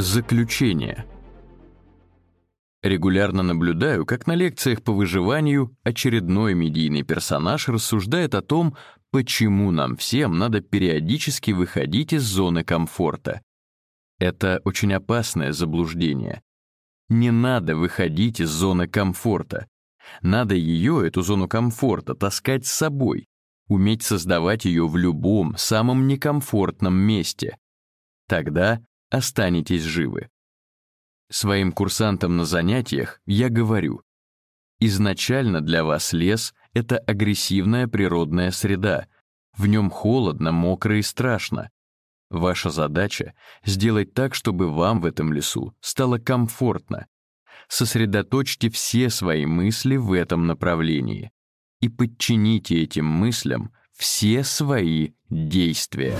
Заключение. Регулярно наблюдаю, как на лекциях по выживанию очередной медийный персонаж рассуждает о том, почему нам всем надо периодически выходить из зоны комфорта. Это очень опасное заблуждение. Не надо выходить из зоны комфорта. Надо ее, эту зону комфорта, таскать с собой, уметь создавать ее в любом, самом некомфортном месте. Тогда останетесь живы. Своим курсантам на занятиях я говорю, изначально для вас лес — это агрессивная природная среда, в нем холодно, мокро и страшно. Ваша задача — сделать так, чтобы вам в этом лесу стало комфортно. Сосредоточьте все свои мысли в этом направлении и подчините этим мыслям все свои действия.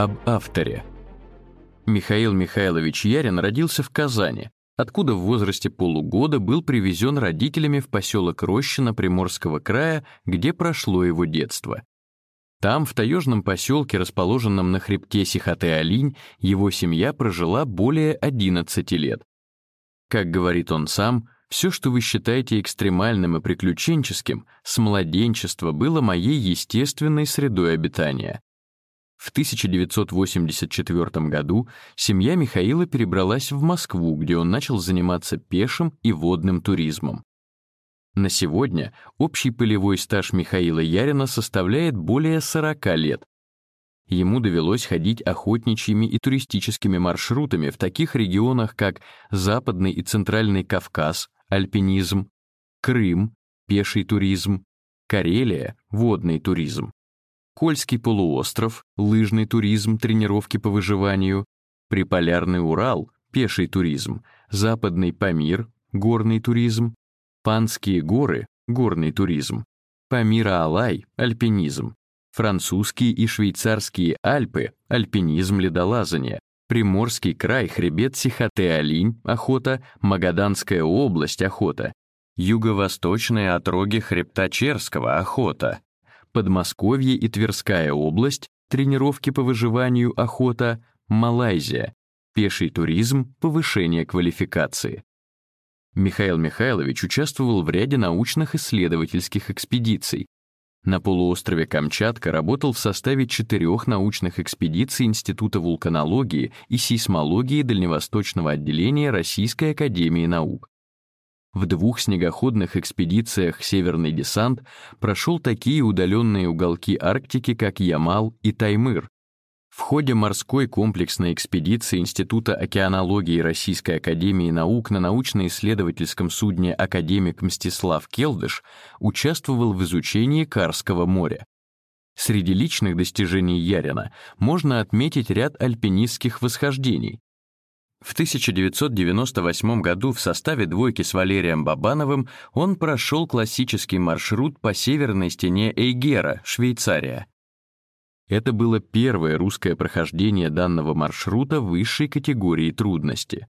Об авторе. Михаил Михайлович Ярин родился в Казани, откуда в возрасте полугода был привезен родителями в поселок Рощино Приморского края, где прошло его детство. Там, в таежном поселке, расположенном на хребте Сихоте-Алинь, его семья прожила более 11 лет. Как говорит он сам, все, что вы считаете экстремальным и приключенческим, с младенчества было моей естественной средой обитания. В 1984 году семья Михаила перебралась в Москву, где он начал заниматься пешим и водным туризмом. На сегодня общий полевой стаж Михаила Ярина составляет более 40 лет. Ему довелось ходить охотничьими и туристическими маршрутами в таких регионах, как Западный и Центральный Кавказ, альпинизм, Крым, пеший туризм, Карелия, водный туризм. Кольский полуостров, лыжный туризм, тренировки по выживанию, Приполярный Урал, пеший туризм, Западный Памир, горный туризм, Панские горы, горный туризм, Памира-Алай, альпинизм, французские и швейцарские Альпы, альпинизм, ледолазание, Приморский край, хребет Сихоте-Алинь, охота, Магаданская область, охота, юго-восточные отроги хребта Черского, охота, Подмосковье и Тверская область, тренировки по выживанию, охота, Малайзия, пеший туризм, повышение квалификации. Михаил Михайлович участвовал в ряде научных исследовательских экспедиций. На полуострове Камчатка работал в составе четырех научных экспедиций Института вулканологии и сейсмологии Дальневосточного отделения Российской академии наук. В двух снегоходных экспедициях «Северный десант» прошел такие удаленные уголки Арктики, как Ямал и Таймыр. В ходе морской комплексной экспедиции Института океанологии Российской академии наук на научно-исследовательском судне «Академик Мстислав Келдыш» участвовал в изучении Карского моря. Среди личных достижений Ярина можно отметить ряд альпинистских восхождений, в 1998 году в составе двойки с Валерием Бабановым он прошел классический маршрут по северной стене Эйгера, Швейцария. Это было первое русское прохождение данного маршрута высшей категории трудности.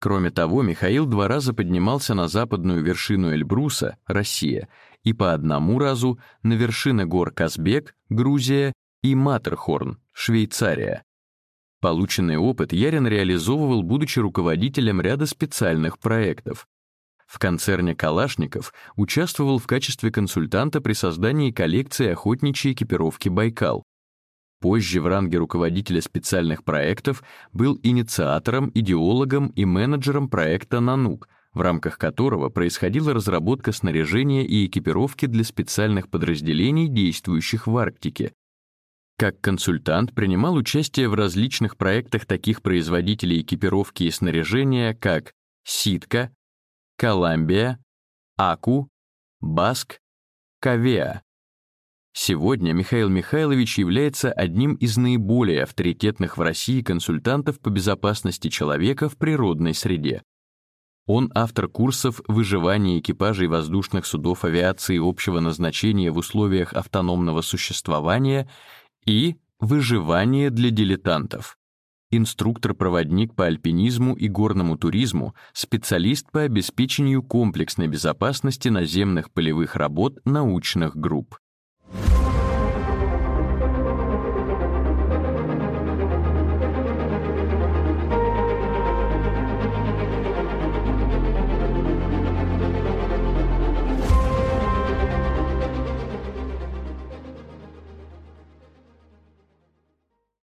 Кроме того, Михаил два раза поднимался на западную вершину Эльбруса, Россия, и по одному разу на вершины гор Казбек, Грузия, и Матерхорн, Швейцария. Полученный опыт Ярин реализовывал, будучи руководителем ряда специальных проектов. В концерне «Калашников» участвовал в качестве консультанта при создании коллекции охотничьей экипировки «Байкал». Позже в ранге руководителя специальных проектов был инициатором, идеологом и менеджером проекта «Нанук», в рамках которого происходила разработка снаряжения и экипировки для специальных подразделений, действующих в Арктике, как консультант принимал участие в различных проектах таких производителей экипировки и снаряжения, как Ситка, Коламбия, Аку, Баск, Кавеа. Сегодня Михаил Михайлович является одним из наиболее авторитетных в России консультантов по безопасности человека в природной среде. Он автор курсов выживания экипажей воздушных судов авиации общего назначения в условиях автономного существования И выживание для дилетантов. Инструктор-проводник по альпинизму и горному туризму, специалист по обеспечению комплексной безопасности наземных полевых работ научных групп.